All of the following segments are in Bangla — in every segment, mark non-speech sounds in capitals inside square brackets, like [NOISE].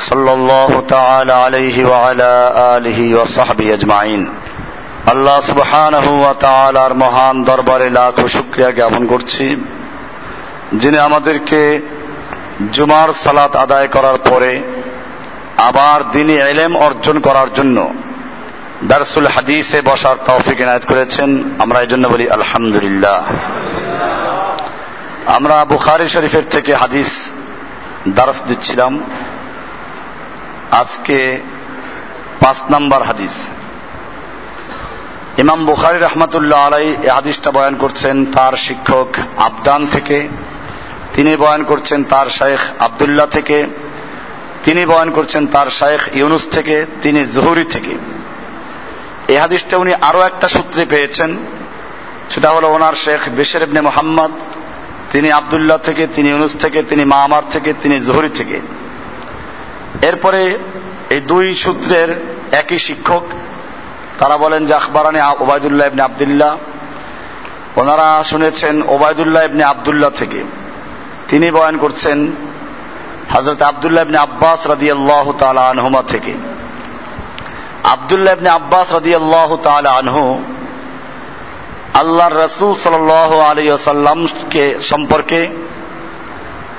صلى الله تعالى عليه وعلى آله وصحبه أجمعين আল্লাহ সুবহানাহু ওয়া তাআলার মহান দরবারে লাখ শুকরিয়া জ্ঞাপন করছি যিনি আমাদেরকে জুমার সালাত আদায় করার পরে আবার দিনী এলেম অর্জন করার জন্য দারসুল হাদিসে বসার তৌফিক এনায়ত করেছেন আমরা এই জন্য বলি আলহামদুলিল্লাহ আমরা বুখারি শরীফের থেকে হাদিস দারস দিচ্ছিলাম আজকে পাঁচ নাম্বার হাদিস। ইমাম বুখারি রহমতুল্লাহ আলাই এই হাদিসটা বয়ান করছেন তার শিক্ষক আবদান থেকে, তিনি বয়ান করছেন তার শেখ আবদুল্লাহ থেকে, তিনি বয়ান করছেন তার শেখ ইউনুস থেকে, তিনি জহুরি থেকে। এই হাদিসটা উনি আরও একটা সূত্রে পেয়েছেন, সেটা হলো ওনার শেখ বেশের মোহাম্মদ, তিনি আবদুল্লাহ থেকে, তিনি ইউনুস থেকে, তিনি মামার থেকে, তিনি জহুরি থেকে। এরপরে এই দুই সূত্রের একই শিক্ষক, তারা বলেন যে আখবরানি ওবায়দুল্লাহ ইবনে আবদুল্লাহ। ওনারা শুনেছেন ওবায়দুল্লাহ ইবনে আবদুল্লাহ থেকে। তিনি বয়ান করছেন হজরত আবদুল্লাহ ইবনে আব্বাস রাদি আল্লাহ তালা আনহুমা থেকে। আবদুল্লাহ ইবনে আব্বাস রাদি আল্লাহ তালা আনহু আল্লাহর রসুল সাল আলী আসাল্লামকে সম্পর্কে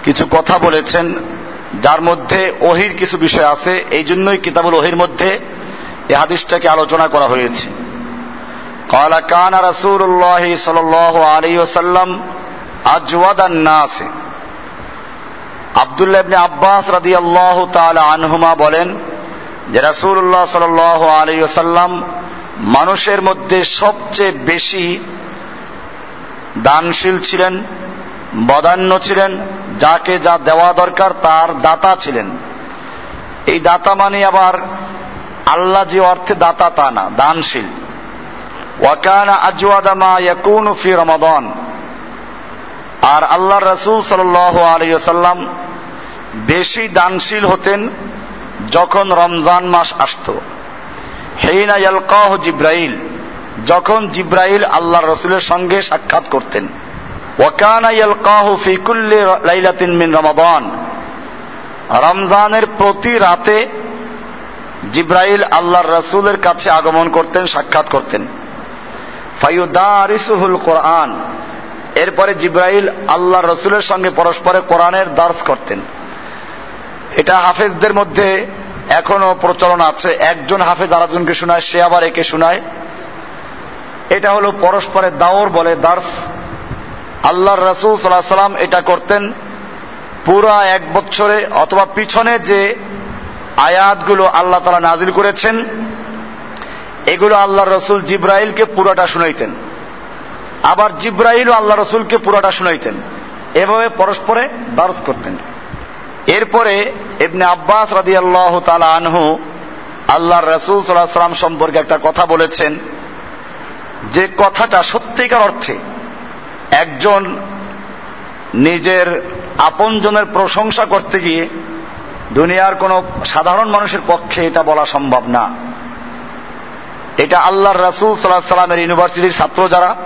কিছু কথা বলেছেন। যার মধ্যে ওহির কিছু বিষয় আছে, এই জন্যই কিতাবুল ওহির মধ্যে এ হাদিসটাকে আলোচনা করা হয়েছে। কয়লা কান রাসুল্লাহ সাল আলী ওসাল্লাম আজওয়াদ আছে আবদুল্লাহ ইবনে আব্বাস রাদি আল্লাহ আনহুমা বলেন যে রাসুল্লাহ সাল আলী ওসাল্লাম মানুষের মধ্যে সবচেয়ে বেশি দানশীল ছিলেন, বদান্য ছিলেন যাকে যা দেওয়া দরকার তার দাতা ছিলেন। এই দাতা মানে আবার আল্লাহ যে অর্থে দাতা তা না, দানশীল। ফি রমাদান। আর আল্লাহ রসুল সাল আলিয়াল্লাম বেশি দানশীল হতেন যখন রমজান মাস আসত। হেইনা জিব্রাইল, যখন জিব্রাইল আল্লাহ রসুলের সঙ্গে সাক্ষাৎ করতেন। মিন রমজানের প্রতি রাতে জিব্রাইল আল্লাহর রসুলের কাছে আগমন করতেন, সাক্ষাৎ করতেন। ফাইউদারিসুহুল কোরআন। এরপরে জিব্রাইল আল্লাহ রসুলের সঙ্গে পরস্পরে কোরআনের দার্স করতেন। এটা হাফেজদের মধ্যে এখনও প্রচলন আছে। একজন হাফেজ আরেকজনকে শোনায়, সে আবার একে শোনায়। এটা হলো পরস্পরের দাওর বলে দার্স। আল্লাহ রসুল সাল্লাহ সাল্লাম এটা করতেন পুরা এক বছরে অথবা পিছনে যে আয়াতগুলো আল্লাহ তালা নাজিল করেছেন, এগুলো আল্লাহ রসুল জিব্রাইলকে পুরোটা শুনাইতেন। আবার জিব্রাইল আল্লাহ রসুলকে পুরাটা শুনাইতেন। এভাবে পরস্পরে দার্স করতেন। এরপরে এমনি আব্বাস রাদি আল্লাহ তালা আনহু আল্লাহ রসুল সাল্লাহ সাল্লাম সম্পর্কে একটা কথা বলেছেন, যে কথাটা সত্যিকার অর্থে একজন নিজের আপনজনের প্রশংসা করতে গিয়ে দুনিয়ার কোন সাধারণ মানুষের পক্ষে এটা বলা সম্ভব না। এটা আল্লাহর রাসুল সাল্লাহ সাল্লামের ইউনিভার্সিটির ছাত্র যারা,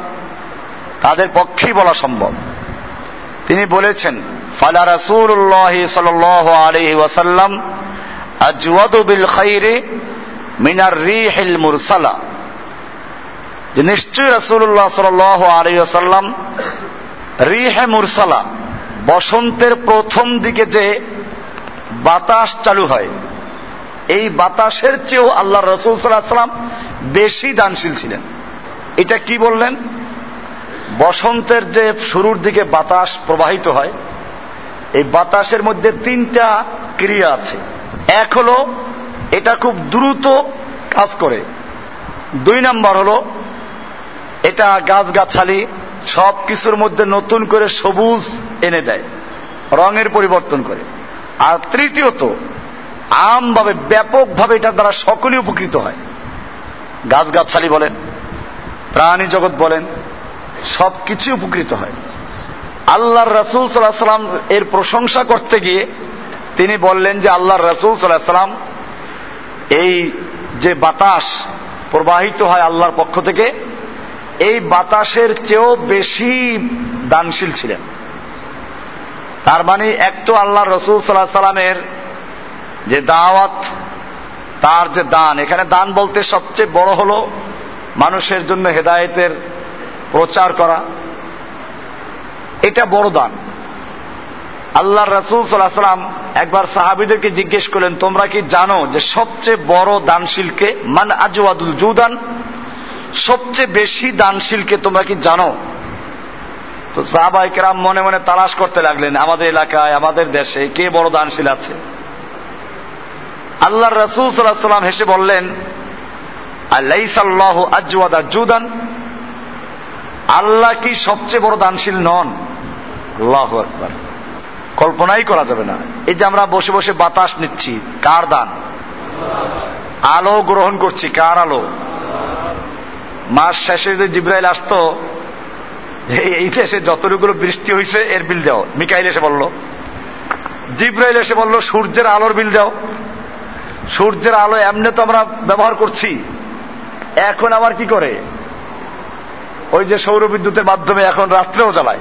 তাদের পক্ষেই বলা সম্ভব। তিনি বলেছেন, ফালা রাসূলুল্লাহ সাল্লাল্লাহু আলাইহি ওয়াসাল্লাম আজওয়াদু বিল খাইরি মিনার রিহিল মুরসালা। যে নিশ্চয়ই রাসূলুল্লাহ সাল্লাল্লাহু আলাইহি ওয়াসাল্লাম রিহে মুরসালা, বসন্তের প্রথম দিকে যে বাতাস চালু হয়, এই বাতাসের চেয়েও আল্লাহ রসুল সাল্লাম বেশি দানশীল ছিলেন। এটা কি বললেন? বসন্তের যে শুরুর দিকে বাতাস প্রবাহিত হয়, এই বাতাসের মধ্যে তিনটা ক্রিয়া আছে। এক হলো, এটা খুব দ্রুত কাজ করে। দুই নাম্বার হলো এটা গাছগাছালি সব কিছুর মধ্যে নতুন করে সবুজ এনে দেয়, রঙের পরিবর্তন করে। আর তৃতীয়ত, আমভাবে ব্যাপকভাবে এটার দ্বারা সকলেই উপকৃত হয়। গাছগাছালি বলেন, প্রাণী জগৎ বলেন সব কিছু উপকৃত হয়। আল্লাহর রসুল সাল্লাহ সাল্লাম এর প্রশংসা করতে গিয়ে তিনি বললেন যে আল্লাহর রসুল সাল্লাহ সাল্লাম এই যে বাতাস প্রবাহিত হয় আল্লাহর পক্ষ থেকে এই বাতাসের চেয়েও বেশি দানশীল ছিলেন। তার মানে এক তো আল্লাহ রসুল সাল্লাহ সাল্লামের যে দাওয়াত, তার যে দান, এখানে দান বলতে সবচেয়ে বড় হলো মানুষের জন্য হেদায়েতের প্রচার করা। এটা বড় দান। আল্লাহ রসুল সাল্লাহ সাল্লাম একবার সাহাবিদেরকে জিজ্ঞেস করলেন, তোমরা কি জানো যে সবচেয়ে বড় দানশীলকে? মান আজওয়াদুল জুদান সবচেয়ে বেশি দানশীলকে তোমরা কি জানো? তো সাহাবাই কেরাম মনে মনে তালাশ করতে লাগলেন, আমাদের এলাকায়, আমাদের দেশে কে বড় দানশীল আছে? আল্লাহ রসুল সাল্লাম হেসে বললেন আল্লাহ আল্লাহ কি সবচেয়ে বড় দানশীল নন? আল্লাহ আকবার। কল্পনাই করা যাবে না। এই যে আমরা বসে বসে বাতাস নিচ্ছি, কার দান? আলো গ্রহণ করছি, কার আলো? মাস শেষে যদি জিব্রাইল আসতো, এই দেশে যতটুকুলো বৃষ্টি হয়েছে এর বিল দাও। মিকাইল এসে বলল। জিব্রাইল এসে বলল, সূর্যের আলোর বিল দাও। সূর্যের আলো এমনি তো আমরা ব্যবহার করছি। এখন আবার কি করে? ওই যে সৌর বিদ্যুতের মাধ্যমে এখন রাত্রেও জ্বালায়।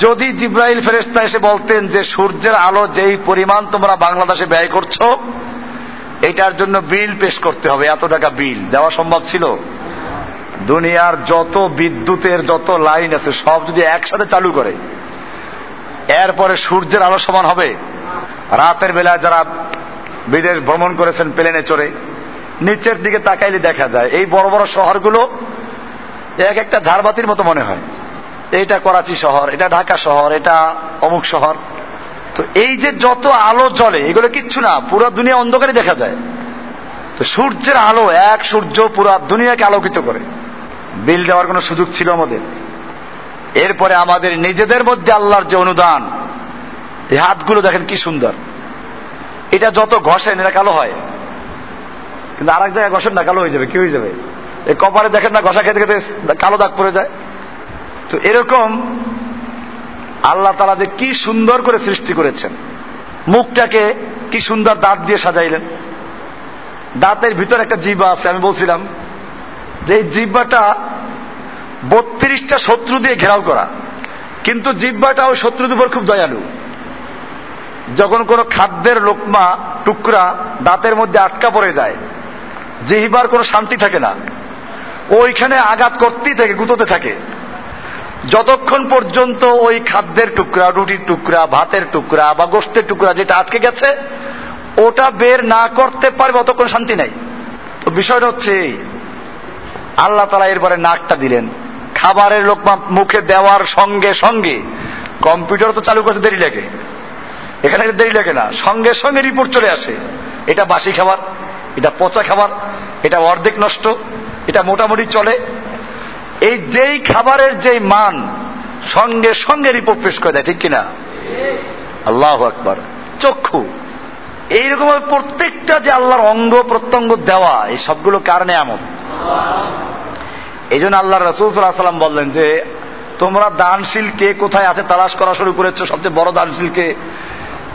যদি জিব্রাইল ফেরেস্তা এসে বলতেন যে সূর্যের আলো যেই পরিমাণ তোমরা বাংলাদেশে ব্যয় করছ, এটার জন্য বিল পেশ করতে হবে, এত টাকা বিল। দেওয়া সম্ভব ছিল? দুনিয়ার যত বিদ্যুতের যত লাইন আছে, সব যদি একসাথে চালু করে, এরপরে সূর্যের আলো সমান হবে। রাতের বেলায় যারা বিদেশ ভ্রমণ করেছেন প্লেনে চড়ে, নিচের দিকে তাকাইলে দেখা যায়, এই বড় বড় শহরগুলো এক একটা ঝাড়বাতির মতো মনে হয়। এটা করাচি শহর, এটা ঢাকা শহর, এটা অমুক শহর। তো এই যে যত আলো জ্বলে, এগুলো কিচ্ছু না, পুরো দুনিয়া অন্ধকারে দেখা যায়। তো সূর্যের আলো, এক সূর্য পুরা দুনিয়াকে আলোকিত করে। বিল দেওয়ার কোনো সুযোগ ছিল আমাদের। এরপরে আমাদের নিজেদের মধ্যে আল্লাহর যে অনুদান, এই হাতগুলো দেখেন কি সুন্দর। এটা যত ঘষেন, এটা কালো হয়। কিন্তু আর এক জায়গায় ঘষেন না, কালো হয়ে যাবে, কি হয়ে যাবে? এই কপালে দেখেন না, ঘষা খেতে খেতে কালো দাগ পড়ে যায়। তো এরকম আল্লাহ তালা যে কি সুন্দর করে সৃষ্টি করেছেন। মুখটাকে কি সুন্দর দাঁত দিয়ে সাজাইলেন। দাঁতের ভিতর একটা জিব্বা আছে, আমি বলছিলাম যে এই জিব্বাটা বত্রিশটা শত্রু দিয়ে ঘেরাও করা, কিন্তু জিব্বাটা ওই শত্রুদের উপর খুব দয়ালু। যখন কোনো খাদ্যের লোকমা, টুকরা দাঁতের মধ্যে আটকা পড়ে যায়, জিহিবার কোনো শান্তি থাকে না। ওইখানে আঘাত করতেই থাকে, গুঁতোতে থাকে। যতক্ষণ পর্যন্ত ওই খাদ্যের টুকরা, রুটির টুকরা, ভাতের টুকরা বা গোষ্ঠের টুকরা যেটা আটকে গেছে, ওটা বের না করতে পারবে, অতক্ষণ শান্তি নাই। তো বিষয়টা হচ্ছে আল্লাহ তালা এরপরে নাকটা দিলেন। খাবারের লোক মুখে দেওয়ার সঙ্গে সঙ্গে কম্পিউটার তো চালু করতে দেরি লাগে। এখানে দেরি লাগে না। সঙ্গে সঙ্গে রিপোর্ট চলে আসে। এটা বাসি খাবার, এটা পচা খাবার, এটা অর্ধেক নষ্ট, এটা মোটামুটি চলে। এই যেই খাবারের যেই মান সঙ্গে সঙ্গে রিপোর্ট পেশ করে দেয়, ঠিক কিনা? আল্লাহ আকবার। চক্ষু। এইরকম প্রত্যেকটা যে আল্লাহর অঙ্গ প্রত্যঙ্গ দেওয়া, এই সবগুলো কারণে এমন এই জন্য আল্লাহ রসুল সাল্লাম বললেন যে, তোমরা দানশীল কে কোথায় আছে তালাশ করা শুরু করেছ? সবচেয়ে বড় দানশীল কে?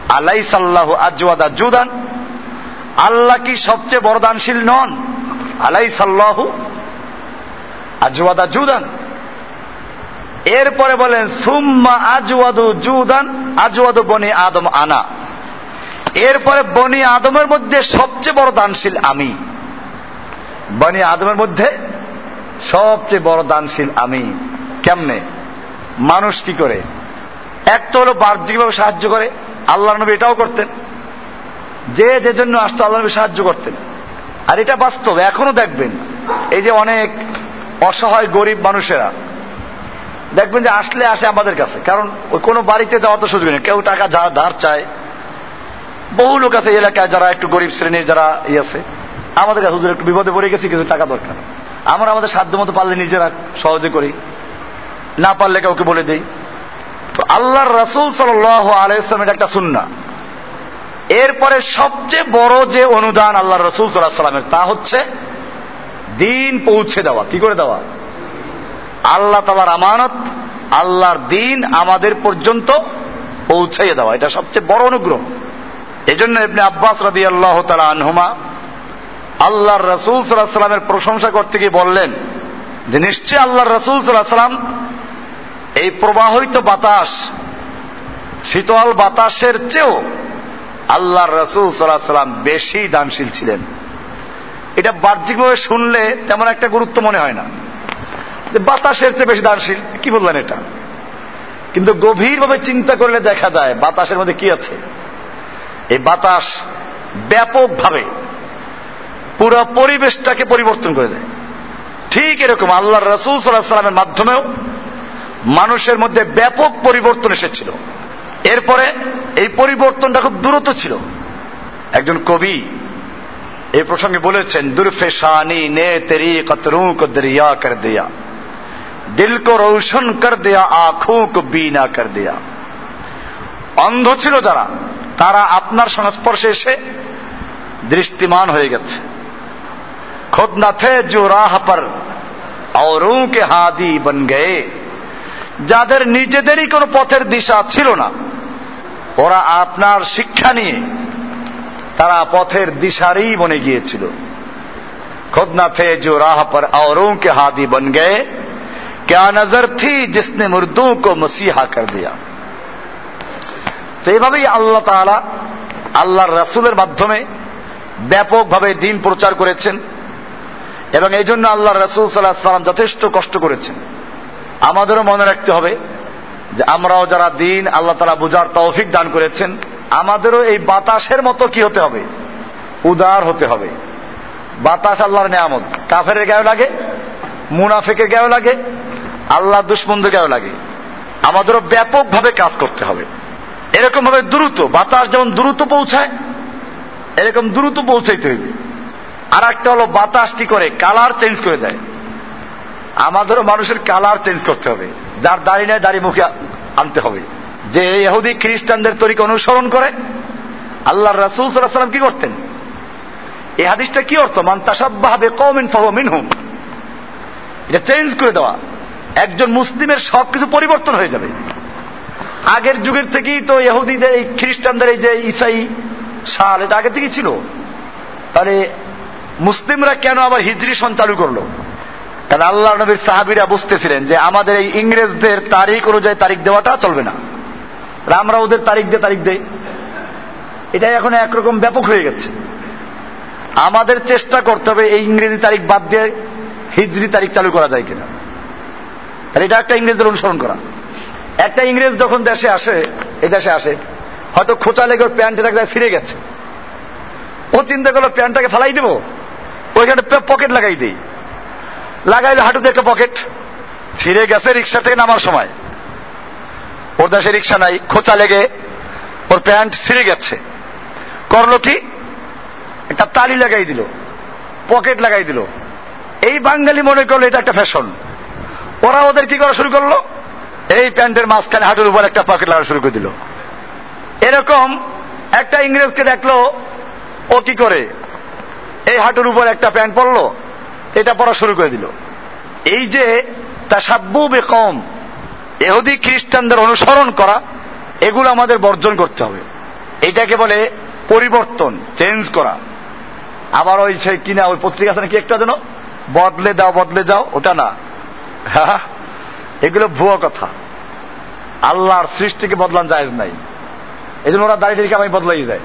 আলাই সাল্লাহ আজওয়াদা জুদান। আল্লাহ কি সবচেয়ে বড় দানশীল নন? আলাই সাল্লাহ আজওয়াদা জুদান। এরপরে বলেন, সুম্মা আজওয়াদু জুদান, আজওয়াদু বনি আদম আনা। এরপরে বনি আদমের মধ্যে সবচেয়ে বড় দানশীল আমি। বনি আদমের মধ্যে সবচেয়ে বড় দানশীল আমি। কেমনে? মানুষ কি করে? এক তো হলো বাহ্যিকভাবে সাহায্য করে। আল্লাহ নবী এটাও করতেন। যে যে জন্য আসতো আল্লাহ নবী সাহায্য করতেন। আর এটা বাস্তব, এখনও দেখবেন। এই যে অনেক অসহায় গরিব মানুষেরা, দেখবেন যে আসলে আসে আমাদের কাছে। কারণ ওই কোনো বাড়িতে যাওয়া তো সুযোগ নেই। কেউ টাকা ধার চায়। বহু লোক আছে এলাকায় যারা একটু গরিব শ্রেণির যারা ইয়ে আছে। আমাদের কাছে হুজুর একটু বিপদে পড়ে গেছি, কিছু টাকা দরকার। আমরা আমাদের সাধ্য মতো পারলে নিজেরা সহজে করি। না পারলে কাউকে বলে দেই। তো আল্লাহর রসুল সাল আলাইসলামের একটা সুন্না এরপরে সবচেয়ে বড় যে অনুদান আল্লাহ রসুল সাল্লাহ সাল্লামের তা হচ্ছে দিন পৌঁছে দেওয়া। কি করে দেওয়া? আল্লাহ তালার আমানত, আল্লাহর দিন আমাদের পর্যন্ত পৌঁছাইয়ে দেওয়া। এটা সবচেয়ে বড় অনুগ্রহ। এই জন্য এমনি আব্বাস রাদি আল্লাহ তালা আনহুমা আল্লাহর রসুল সাল্লাহ সাল্লামের প্রশংসা করতে গিয়ে বললেন যে নিশ্চয় আল্লাহর রসুল সাল্লাহ সাল্লাম এই প্রবাহিত বাতাস, শীতল বাতাসের চেয়েও আল্লাহর রসুল সাল্লাহ সাল্লাম বেশি দানশীল ছিলেন। এটা বাহ্যিকভাবে শুনলে তেমন একটা গুরুত্ব মনে হয় না। যে বাতাসের চেয়ে বেশি দানশীল, কি বললেন এটা? কিন্তু গভীরভাবে চিন্তা করলে দেখা যায়, বাতাসের মধ্যে কি আছে? এই বাতাস ব্যাপকভাবে পুরো পরিবেশটাকে পরিবর্তন করে দেয়। ঠিক এরকম আল্লাহ রসুল সাল্লামের মাধ্যমেও মানুষের মধ্যে ব্যাপক পরিবর্তন এসেছিল। এরপরে এই পরিবর্তনটা খুব দূরত্ব ছিল। একজন কবি এই প্রসঙ্গে বলেছেন দুরফেশানি নে তেরি কতরু কো দরিয়া কর দিয়া। দিল কো রৌশন কর দেয়া, আঁখোं কো বিনা কর দেয়া। অন্ধ ছিল যারা, তারা আপনার সংস্পর্শে এসে দৃষ্টিমান হয়ে গেছে। खुद न थे जो राह पर औरों के हादी बन गए যাদের নিজেদেরই কোনো পথের দিশা ছিল না ওরা আপনার শিক্ষা নিয়ে তারা পথের দিশারই বনে গিয়েছিল खुद न थे जो राह पर औरों के हादी बन गए क्या नजर थी जिसने मुर्दों को मसीहा कर दिया তো এইভাবেই আল্লাহ তাআলা আল্লাহর রাসূলের মাধ্যমে ব্যাপকভাবে দিন প্রচার করেছেন এবং এই জন্য আল্লাহ রসুল সাল্লাহ সাল্লাম যথেষ্ট কষ্ট করেছেন। আমাদেরও মনে রাখতে হবে যে আমরাও যারা দিন আল্লাহ তালা বুঝার তৌফিক দান করেছেন, আমাদেরও এই বাতাসের মতো কি হতে হবে? উদার হতে হবে। বাতাস আল্লাহর নেয়ামত। কাফের গায়ে লাগে, মুনাফেকের গায়ে লাগে আল্লাহ দুশ্মনদের গায়ে লাগে। আমাদেরও ব্যাপকভাবে কাজ করতে হবে। এরকম ভাবে দ্রুত, বাতাস যেমন দ্রুত পৌঁছায়, এরকম দ্রুত পৌঁছাইতে হইবে। আর একটা হলো বাতাস কি করে? কালার চেঞ্জ করে দেয়। আমাদেরও মানুষের কালার চেঞ্জ করতে হবে। যার দাড়ি নেয়, দাড়ি মুখে আনতে হবে। যে ইহুদি খ্রিস্টানদের তরিকে অনুসরণ করে, আল্লাহ রাসুল সাল্লাম কি করতেন? এই হাদিসটা কি অর্থ? মান তাসাব্বাহাবে কমিন ফাহ মিনহুম। এটা চেঞ্জ করে দেওয়া। একজন মুসলিমের সবকিছু পরিবর্তন হয়ে যাবে। আগের যুগের থেকেই তো ইহুদিদের এই খ্রিস্টানদের এই যে ইসাই সাল, এটা আগে থেকেই ছিল। তাহলে মুসলিমরা কেন আবার হিজরি সন চালু করল? কারণ আল্লাহ নবীর সাহাবিরা বুঝতেছিলেন যে আমাদের এই ইংরেজদের তারিখ অনুযায়ী তারিখ দেওয়াটা চলবে না। আমরা ওদের তারিখ দিয়ে তারিখ দেই। এটা এখন একরকম ব্যাপক হয়ে গেছে। আমাদের চেষ্টা করতে হবে এই ইংরেজি তারিখ বাদ দিয়ে হিজরি তারিখ চালু করা যায় কিনা। আর এটা একটা ইংরেজদের অনুসরণ করা। একটা ইংরেজ যখন দেশে আসে, এই দেশে আসে, হয়তো খোঁচা লেগে ওর প্যান্টের এক ফিরে গেছে। ও চিন্তা করল, প্যান্টটাকে ফালাই দেবো? ওইখানে পকেট লাগাই দিই। লাগাইলে হাঁটুতে একটা পকেট ছিঁড়ে গেছে রিক্সা থেকে নামার সময়। ওর দেশে রিক্সা নাই, খোঁচা লেগে ওর প্যান্ট ছিঁড়ে গেছে। করল কি? একটা তালি লাগাই দিল পকেট লাগাই দিল। এই বাঙালি মনে করল এটা একটা ফ্যাশন ওরা ওদের কি করা শুরু করল? এই প্যান্টের মাঝখানে হাঁটুর উপর একটা পকেট লাগা শুরু করে দিল। এরকম একটা ইংরেজকে দেখল, ও কি করে? এই হাঁটুর উপর একটা প্যান্ট পরলো, এটা পড়া শুরু করে দিল। এই যে তা সাব্বু বেকম এহুদি খ্রিস্টানদের অনুসরণ করা, এগুলো আমাদের বর্জন করতে হবে। এটাকে বলে পরিবর্তন, চেঞ্জ করা। আবার ওই সেই কিনা, ওই পত্রিকা আছে কি একটা যেন? বদলে দাও, বদলে যাও, ওটা না। [LAUGHS] এগুলো ভুয়া কথা। আল্লাহর সৃষ্টিকে বদলান যায় নাই। এই জন্য ওরা দাঁড়িয়ে আমি বদলাই যায়।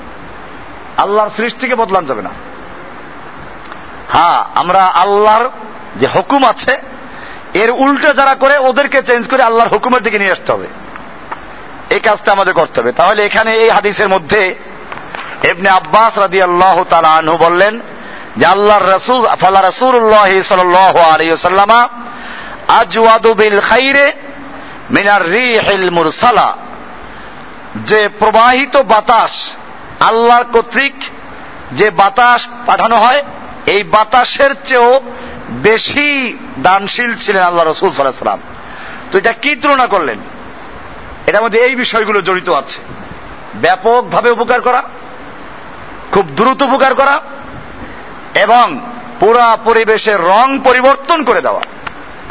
আল্লাহর সৃষ্টিকে বদলান যাবে না। হ্যাঁ আমরা আল্লাহর যে হুকুম আছে, এর উল্টে যারা করে, ওদেরকে চেঞ্জ করে আল্লাহর হুকুমের দিকে নিয়ে আসতে হবে। এই কাজটা আমাদের করতে হবে। তাহলে এখানে এই হাদিসের মধ্যে এমনি আব্বাস রাদি আল্লাহ আনহু বললেন যে, আল্লাহর রসুল, ফালা রসুল্লাহ সাল্লামা আজওয়াদু বিল খাইরে মিনার রিহিল মুরসালা। যে প্রবাহিত বাতাস, আল্লাহর কর্তৃক যে বাতাস পাঠানো হয় এই বাতাসের চেয়েও বেশি দানশীল ছিলেন আল্লাহ রসুল সাল্লাম তো এটা কি তুলনা করলেন? এটার মধ্যে এই বিষয়গুলো জড়িত আছে। ব্যাপকভাবে উপকার করা, খুব দ্রুত উপকার করা, এবং পুরা পরিবেশের রং পরিবর্তন করে দেওয়া।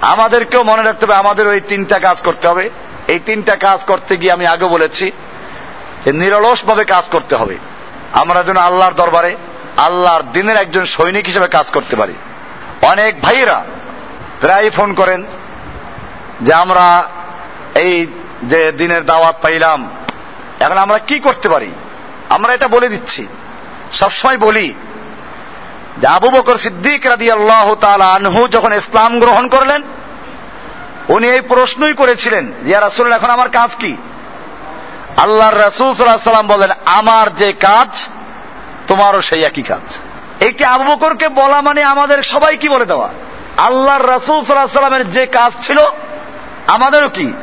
আমাদেরকেও মনে রাখতে হবে, আমাদের ওই তিনটা কাজ করতে হবে। এই তিনটা কাজ করতে গিয়ে আমি আগে বলেছি যে নিরলসভাবে কাজ করতে হবে। আমরা যেন আল্লাহর দরবারে আল্লাহর দিনের একজন সৈনিক হিসেবে কাজ করতে পারি। অনেক ভাইয়েরা প্রায় ফোন করেন যে আমরা এই যে দিনের দাওয়াত পাইলাম, এখন আমরা কি করতে পারি? আমরা এটা বলে দিচ্ছি। সবসময় বলি যে আবু বকর সিদ্দিক রাদি আল্লাহ আনহু যখন ইসলাম গ্রহণ করলেন, উনি এই প্রশ্নই করেছিলেন ইয়া রাসুল এখন আমার কাজ কি? আল্লাহর রাসুল সাল্লাহ সাল্লাম বলেন, আমার যে কাজ তোমারও সেই একই কাজ। এইটি আবু বকরকে বলা মানে আমাদের সবাই কি বলে দেওয়া? আল্লাহর রাসুল সাল্লাহ সাল্লামের যে কাজ ছিল, আমাদেরও কি?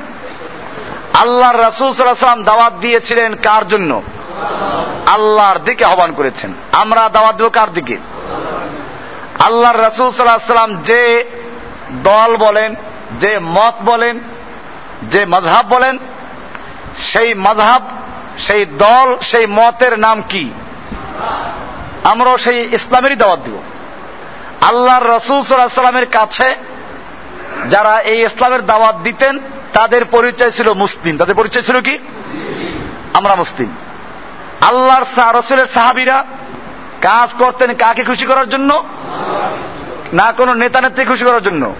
আল্লাহর রাসুল সাল্লাহ সাল্লাম দাওয়াত দিয়েছিলেন কার জন্য? আল্লাহর দিকে আহ্বান করেছেন। আমরা দাওয়াত দেব কার দিকে? আল্লাহর রাসুল সাল্লাহ সাল্লাম যে দল বলেন, যে মত বলেন, যে মজহাব বলেন, সেই মজহাব সেই দল, সেই মতের নাম কি? আমরাও সেই ইসলামেরই দাওয়াত দিব। আল্লাহর রসুল সাল্লাহ সাল্লামের কাছে যারা এই ইসলামের দাওয়াত দিতেন, তাদের পরিচয় ছিল মুসলিম। তাদের পরিচয় ছিল কি? আমরা মুসলিম। আল্লাহর রসুলের সাহাবিরা কাজ করতেন কাকে খুশি করার জন্য? না কোনো নেতা নেত্রী খুশি করার জন্য,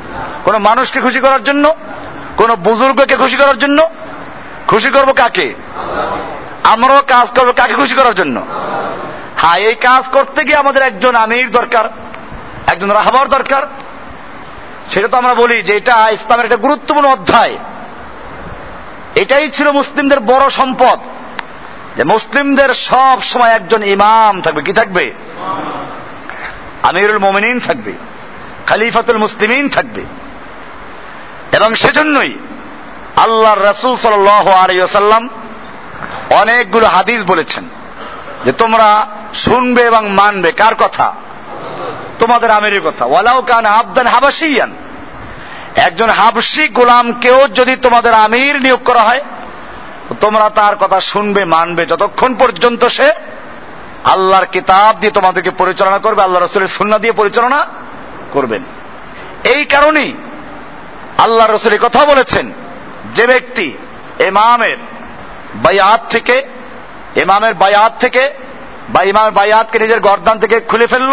কোন মানুষকে খুশি করার জন্য, কোন বুজুর্গকে খুশি করার জন্য। খুশি করব কাকে? আমরাও কাজ করব কাকে খুশি করার জন্য? হ্যাঁ এই কাজ করতে গিয়ে আমাদের একজন আমির দরকার, একজন রাহবার দরকার। সেটা তো আমরা বলি যে এটা ইসলামের একটা গুরুত্বপূর্ণ অধ্যায়। এটাই ছিল মুসলিমদের বড় সম্পদ, যে মুসলিমদের সব সময় একজন ইমাম থাকবে। কি থাকবে? আমিরুল মোমিনিন থাকবে, খালিফাতুল মুসলিমিন থাকবে। এবং সেজন্যই আল্লাহর রসুল সাল আলিয়াল্লাম অনেকগুলো হাদিস বলেছেন যে তোমরা শুনবে এবং মানবে। কার কথা? তোমাদের আমিরের কথা। ওয়ালাউ কান আবদান হাবাসিয়ান একজন হাবসি গোলামকেও যদি তোমাদের আমির নিয়োগ করা হয়, তোমরা তার কথা শুনবে, মানবে। যতক্ষণ পর্যন্ত সে আল্লাহর কিতাব দিয়ে তোমাদেরকে পরিচালনা করবে আল্লাহ রসুলের সুন্না দিয়ে পরিচালনা করবেন। এই কারণেই আল্লাহ রসুল কথা বলেছেন, যে ব্যক্তি এমামের বায়াত থেকে এমামের বায়াত থেকে বা ইমামের বায়াতকে নিজের গর্দান থেকে খুলে ফেলল,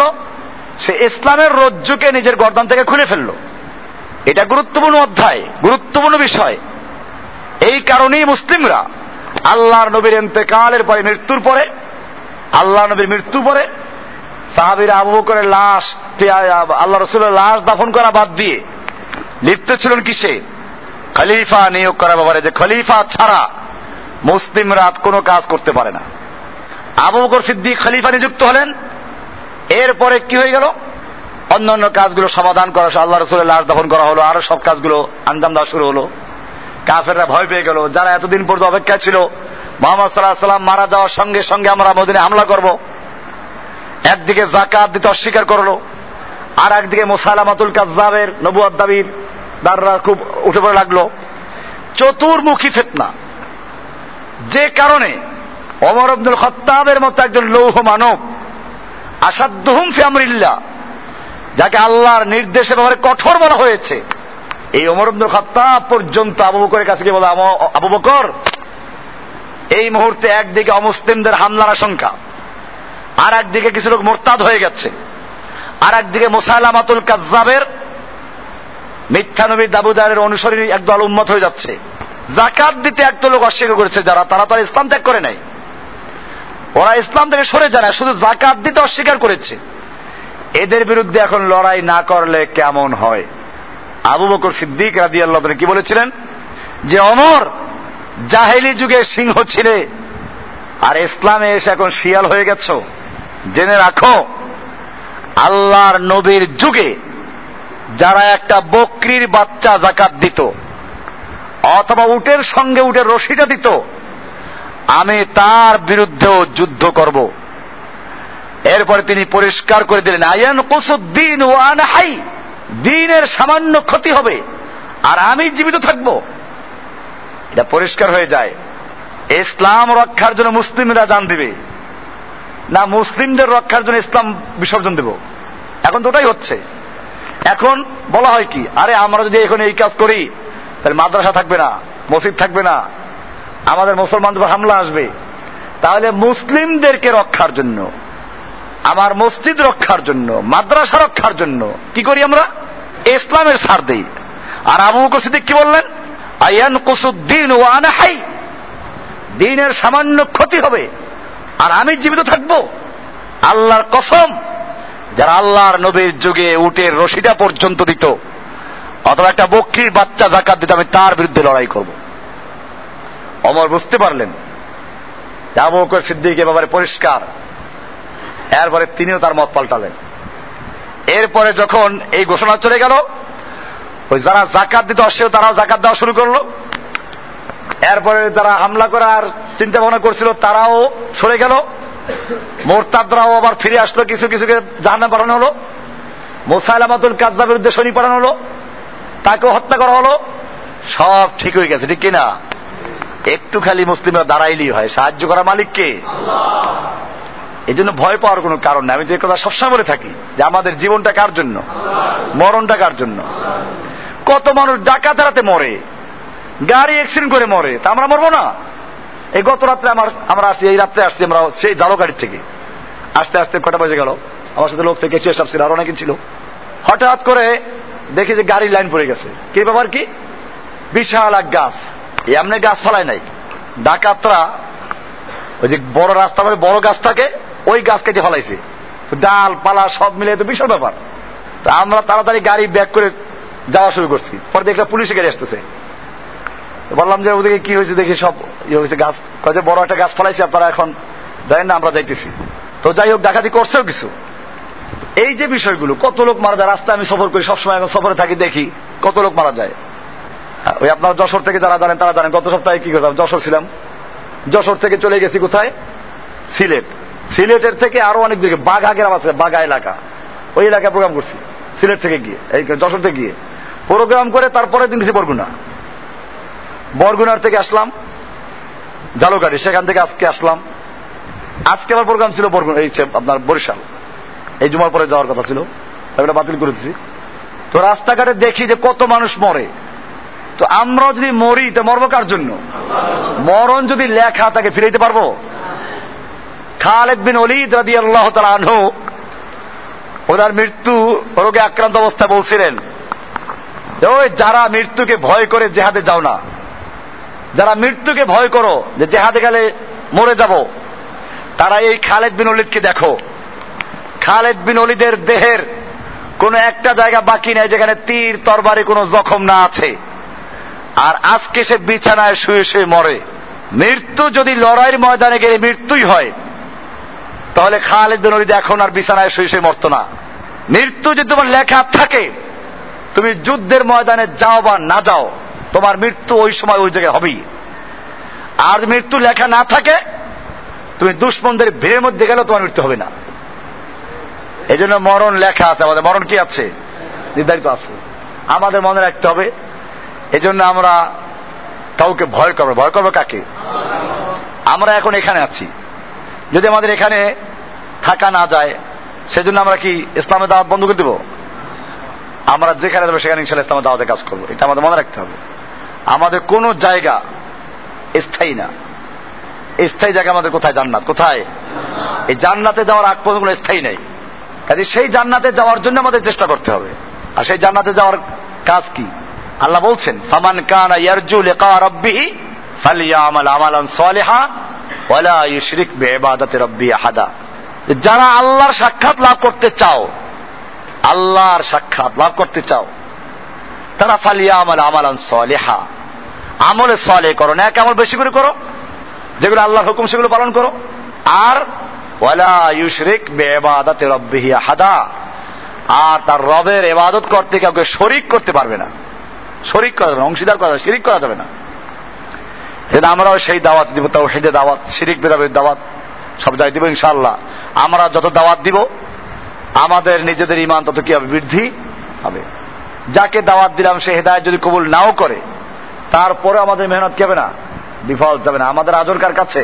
সে ইসলামের রজ্জুকে নিজের গর্দান থেকে খুলে ফেলল। এটা গুরুত্বপূর্ণ অধ্যায়, গুরুত্বপূর্ণ বিষয়। এই কারণেই মুসলিমরা আল্লাহর নবীর এতেকালের পরে মৃত্যুর পরে আল্লাহ নবীর মৃত্যু পরে সাহাবিরা আবু করে লাশ আল্লাহ রসুলের লাশ দাফন করা বাদ দিয়ে লিপ্ত ছিলেন কিসে? খলিফা নিয়োগ করা ব্যাপারে যে খলিফা ছাড়া মুসলিমরা কোনো কাজ করতে পারে না। আবু বকর সিদ্দিক খলিফা নিযুক্ত হলেন। এরপরে কি হয়ে গেল? অন্য অন্য কাজগুলো সমাধান করা, আল্লাহ রসুলের লাশ দাফন করা হলো, আরও সব কাজগুলো আঞ্জাম দেওয়া শুরু হলো। কাফেররা ভয় পেয়ে গেল, যারা এতদিন পর্যন্ত অপেক্ষা ছিল, মোহাম্মদ সাল্লাহ সাল্লাম মারা যাওয়ার সঙ্গে সঙ্গে আমরা মদিনে হামলা করব। একদিকে জাকাত দিতে অস্বীকার করল আর একদিকে মোসালামাতুল কাজাবের নবুয়াদ দাবির দাররা খুব উঠে পড়ে লাগল। চতুর্মুখী ফেতনা। যে কারণে অমর আব্দুল খত্তাবের মতো একজন লৌহ মানব আসাদ্দহুম ফিয়ামরিল্লা যাকে আল্লাহর নির্দেশে ব্যাপারে কঠোর বলা হয়েছে। এই অমর আব্দুল খত্তাব পর্যন্ত আবু বকরের কাছে গিয়ে বলে আবু বকর, এই মুহূর্তে একদিকে অমুসলিমদের হামলার আশঙ্কা, আর একদিকে কিছু লোক মোরতাদ হয়ে গেছে, আর একদিকে মোসাইলামাতুল কাজাবের মিথ্যানবী দাবুদারের অনুসরী একদল উন্মত হয়ে যাচ্ছে। জাকাত দিতে একটা লোক অস্বীকার করেছে যারা, তারা তো ইসলাম ত্যাগ করে নাই। ওরা ইসলাম থেকে সরে যায় না, শুধু জাকাত দিতে অস্বীকার করেছে। এদের বিরুদ্ধে এখন লড়াই না করলে কেমন হয়? আবু বকর সিদ্দিক রাজি আল্লাহ কি বলেছিলেন? যে অমর জাহেলি যুগে সিংহ ছিলে, আর ইসলামে এসে এখন শিয়াল হয়ে গেছ। জেনে রাখো, আল্লাহর নবীর যুগে যারা একটা বকরির বাচ্চা জাকাত দিত, অথবা উটের সঙ্গে উটের রশিটা দিত আমি তার বিরুদ্ধেও যুদ্ধ করব। এরপরে তিনি পরিষ্কার করে দিলেন, আয়ান কুসুদ্দিন ওয়ান হাই, দিনের সামান্য ক্ষতি হবে, আর আমি জীবিত থাকব। এটা পরিষ্কার হয়ে যায়। ইসলাম রক্ষার জন্য মুসলিমরা জান দিবে। না, মুসলিমদের রক্ষার জন্য ইসলাম বিসর্জন দেব। এখন তো ওটাই হচ্ছে। এখন বলা হয় কি, আরে, আমরা যদি এখন এই কাজ করি, তাহলে মাদ্রাসা থাকবে না, মসজিদ থাকবে না আমাদের মুসলমানদের হামলা আসবে। তাহলে মুসলিমদেরকে রক্ষার জন্য, আমার মসজিদ রক্ষার জন্য, মাদ্রাসা রক্ষার জন্য কি করি আমরা? ইসলামের সার দেই। আর আবু বকর সিদ্দিক কি বললেন? আয়ান কুসুদ্দিন ও আনাহাই দিনের সামান্য ক্ষতি হবে, আর আমি জীবিত থাকব। আল্লাহর কসম, যারা আল্লাহর নবীর যুগে উটের রশিটা পর্যন্ত দিত, অথবা একটা বকরির বাচ্চা জাকাত দিত, আমি তার বিরুদ্ধে লড়াই করব। অমর বুঝতে পারলেন। যে আবু বকর সিদ্দিক এ ব্যাপারে পরিষ্কার। এরপরে তিনিও তার মত পাল্টালেন। এরপরে যখন এই ঘোষণা চলে গেল, ওই যারা জাকাত দিতে অস্বীয় তারাও জাকাত দেওয়া শুরু করল। এরপরে যারা হামলা করার চিন্তা ভাবনা করছিল, তারাও সরে গেল। মোরতাদরাও আবার ফিরে আসলো, কিছু কিছুকে জাহান্নাম পাঠানো হলো। মোসাইলামাতুল বিরুদ্ধে সৈনিক পাঠানো হলো। তাকেও হত্যা করা হলো। সব ঠিক হয়ে গেছে, ঠিক কিনা? একটু খালি মুসলিমরা দাঁড়াইলেই হয়। সাহায্য করা মালিককে এই জন্য ভয় পাওয়ার কোনো কারণ নেই। আমি তো এই কথা সবসময় বলে থাকি যে আমাদের জীবনটা কার জন্য? মরণটা কার জন্য? কত মানুষ ডাকাত রাতে মরে গাড়ি অ্যাক্সিডেন্ট করে মরে তা আমরা মরবো না। এই গত রাত্রে আমার আমরা আসছি এই রাত্রে আসছি আমরা সেই জালো গাড়ির থেকে। আস্তে আস্তে কটা বাজে গেল। আমার সাথে লোক থেকে চেষ্টা ছিল আর অনেকে ছিল। হঠাৎ করে দেখি যে গাড়ির লাইন পড়ে গেছে। কি ব্যাপার কি? বিশাল এক গাছ। এমনি গাছ ফলায় নাই। ডাকাতরা ওই যে বড় রাস্তা মানে বড় গাছ থাকে ওই গাছ কেটে ফলাইছে। ডাল পালা সব মিলে তো বিশাল ব্যাপার। তো আমরা তাড়াতাড়ি গাড়ি ব্যাক করে যাওয়া শুরু করছি। পরে দেখলাম পুলিশে গাড়ি আসতেছে। বললাম যে ওদিকে কি হয়েছে দেখি সব ইয়ে হয়েছে, গাছ যে বড় একটা গাছ ফলাইছে, আপনারা এখন জানেন না, আমরা যাইতেছি। তো যাই হোক, ডাকাতি করছেও কিছু। এই যে বিষয়গুলো, কত লোক মারা যায় রাস্তায় আমি সফর করি, সবসময় এখন সফরে থাকি, দেখি কত লোক মারা যায়। ওই আপনার যশোর থেকে যারা জানেন তারা জানেন, গত সপ্তাহে কি করতাম? যশোর ছিলাম। যশোর থেকে চলে গেছি কোথায়? সিলেট। সিলেটের থেকে আরও অনেক জায়গায় বাঘা গ্রাম আছে, বাঘা এলাকা। ওই এলাকায় প্রোগ্রাম করছি, সিলেট থেকে গিয়ে, এই যশোর থেকে গিয়ে। প্রোগ্রাম করে তারপরে দিন গেছি বরগুনা। বরগুনার থেকে আসলাম জালুকাটি সেখান থেকে আজকে আসলাম। আজকে আমার প্রোগ্রাম ছিল বরগুনা, এই আপনার বরিশাল। এই জুমার পরে যাওয়ার কথা ছিল, তারপরে বাতিল করেছি তো রাস্তাঘাটে দেখি যে কত মানুষ মরে। তো আমরাও যদি মরি, তো মরবো কার জন্য? মরণ যদি লেখা তাকে ফিরাইতে পারব? খালেদ বিন অলিদ রাদি আল্লাহ আনহু, ওনার মৃত্যু রোগে আক্রান্ত অবস্থায় বলছিলেন ওই যারা মৃত্যুকে ভয় করে জেহাদে যাও না। যারা মৃত্যুকে ভয় করো, যে জেহাদে গেলে মরে যাব, তারা এই খালেদ বিন অলিদকে দেখো। খালেদ বিন অলিদের দেহের কোন একটা জায়গা বাকি নেই, যেখানে তীর, তরবারি কোনো জখম না আছে। আর আজকে সে বিছানায় শুয়ে শুয়ে মরে। মৃত্যু যদি লড়াইয়ের ময়দানে গেলে মৃত্যুই হয়, তাহলে খালেদ বিন এখন আর বিছানায় শুয়ে শুয়ে মরত না। মৃত্যু যদি তোমার লেখা থাকে, তুমি যুদ্ধের ময়দানে যাও বা না যাও, তোমার মৃত্যু ওই সময় ওই জায়গায় হবেই। আর মৃত্যু লেখা না থাকে, তুমি দুশ্মনদের ভিড়ের মধ্যে গেলে তোমার মৃত্যু হবে না। এই জন্য মরণ লেখা আছে। আমাদের মরণ কি আছে? নির্ধারিত আছে। আমাদের মনে রাখতে হবে এই জন্য আমরা কাউকে ভয় করব ভয় করব কাকে? আমরা এখন এখানে আছি। যদি আমাদের এখানে থাকা না যায়, সেজন্য আমরা কি ইসলামের দাওয়াত বন্ধ করে দেব? আমরা যেখানে যাব সেখানে ইনশাল্লাহ ইসলামের দাওয়াতে কাজ করব। এটা আমাদের মনে রাখতে হবে। আমাদের কোন জায়গা স্থায়ী না। স্থায়ী জায়গা আমাদের কোথায়? জান্নাত। কোথায়? এই জান্নাতে যাওয়ার আগ পর্যন্ত স্থায়ী নেই। কাজে সেই জান্নাতে যাওয়ার জন্য আমাদের চেষ্টা করতে হবে। আর সেই জান্নাতে যাওয়ার কাজ কি? আল্লাহ বলছেন, ফামান কানা ইয়ারজু লিকা রাব্বিহি ফালিয়ামাল আমালান সালিহা ওয়ালা ইউশরিক বিইবাদাতি রাব্বি আহাদা। যারা আল্লাহর সাক্ষাৎ লাভ করতে চাও, আল্লাহর সাক্ষাৎ লাভ করতে চাও, তারা ফালিয়ামাল আমালান সালিহা, আমলে সলে করো না এক আমল বেশি করে করো, যেগুলো আল্লাহর হুকুম সেগুলো পালন করো। আর ওয়ালা ইউশরিক বেবাদাতে রব্বিহি আহাদা, আর তার রবের এবাদত করতে কাউকে শরিক করতে পারবে না। শরিক করা যাবে অংশীদার করা যাবে শিরিক করা যাবে না। আমরাও সেই দাওয়াত দিব তাও হেদে দাওয়াত, শিরিক বেদাবের দাওয়াত, সব জায়গায় দিব ইনশাল্লাহ আমরা যত দাওয়াত দিব, আমাদের নিজেদের ইমান তত কি হবে, বৃদ্ধি হবে। যাকে দাওয়াত দিলাম, সে হেদায়ত যদি কবুল নাও করে তারপরে আমাদের মেহনত কি হবে না? বিফল যাবে না। আমাদের আজর কার কাছে?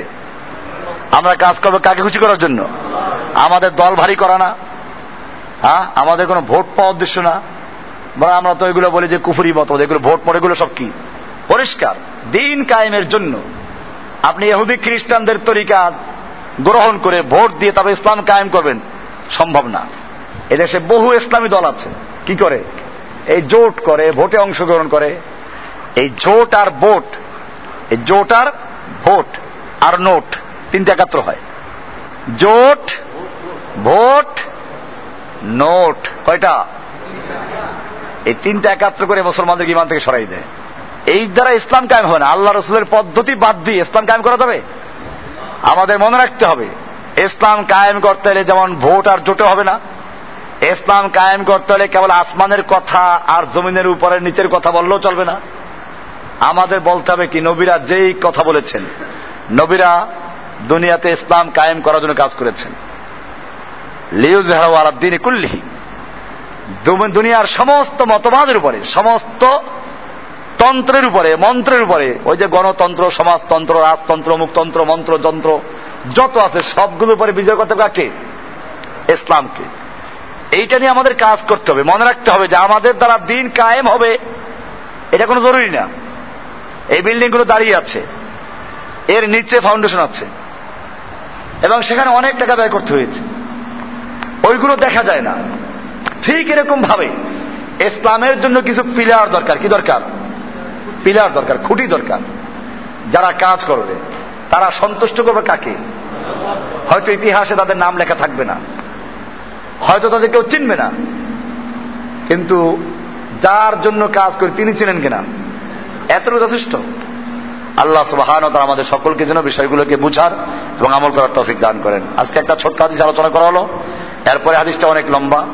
আমরা কাজ করব কাকে খুশি করার জন্য? আমাদের দল ভারী করা না। হ্যাঁ আমাদের কোনো ভোট পাওয়ার উদ্দেশ্য না। বা আমরা তো এগুলো বলি যে কুফুরি মত এগুলো ভোট পড়ে এগুলো সব কি? পরিষ্কার। দিন কায়েমের জন্য। আপনি এহুদি খ্রিস্টানদের তরিকা গ্রহণ করে ভোট দিয়ে তারপর ইসলাম কায়েম করবেন। সম্ভব না। এদেশে বহু ইসলামী দল আছে। কি করে? এই জোট করে, ভোটে অংশগ্রহণ করে। এই জোট আর ভোট, এই জোট আর ভোট আর নোট তিনটা একাত্র হয়। জোট, ভোট, নোট। কয়টা? এই তিনটা একাত্র করে মুসলমানদের ইমান থেকে সরাই দেয়। এই দ্বারা ইসলাম কায়েম হবে না। আল্লাহ রসুলের পদ্ধতি বাদ দিয়ে ইসলাম কায়েম করা যাবে? আমাদের মনে রাখতে হবে, ইসলাম কায়েম করতে হলে যেমন ভোট আর জোটে হবে না, ইসলাম কায়েম করতে হলে কেবল আসমানের কথা আর জমিনের উপরের নিচের কথা বললেও চলবে না। আমাদের বলতে হবে কি, নবীরা যেই কথা বলেছেন, নবীরা দুনিয়াতে ইসলাম কায়েম করার জন্য কাজ করেছেন। লিউজ আলাদ্দিন কুল্লিহি। দুনিয়ার সমস্ত মতবাদের উপরে, সমস্ত তন্ত্রের উপরে, মন্ত্রের উপরে, ওই যে গণতন্ত্র, সমাজতন্ত্র, রাজতন্ত্র, মুখতন্ত্র, মন্ত্র, যন্ত্র, যত আছে সবগুলোর উপরে বিজয় করতে কাকে? ইসলামকে। এইটা নিয়ে আমাদের কাজ করতে হবে, মনে রাখতে হবে যে আমাদের দ্বারা দিন কায়েম হবে, এটা কোনো জরুরি না। এই বিল্ডিংগুলো দাঁড়িয়ে আছে, এর নিচে ফাউন্ডেশন আছে, এবং সেখানে অনেক টাকা ব্যয় করতে হয়েছে। ওইগুলো দেখা যায় না। ঠিক এরকম ভাবে। ইসলামের জন্য কিছু পিলার দরকার। কি দরকার? পিলার দরকার, খুঁটি দরকার। যারা কাজ করবে, তারা সন্তুষ্ট করবে কাকে? হয়তো ইতিহাসে তাদের নাম লেখা থাকবে না। হয়তো তাদের কেউ চিনবে না। কিন্তু যার জন্য কাজ করে তিনি চিনেন কিনা? এতটুকু যথেষ্ট। আল্লাহ সুবাহান তারা আমাদের সকলকে যেন বিষয়গুলোকে বুঝার এবং আমল করার তফিক দান করেন। আজকে একটা ছোট্ট হাদিস আলোচনা করা হলো। এরপরে হাদিসটা অনেক লম্বা।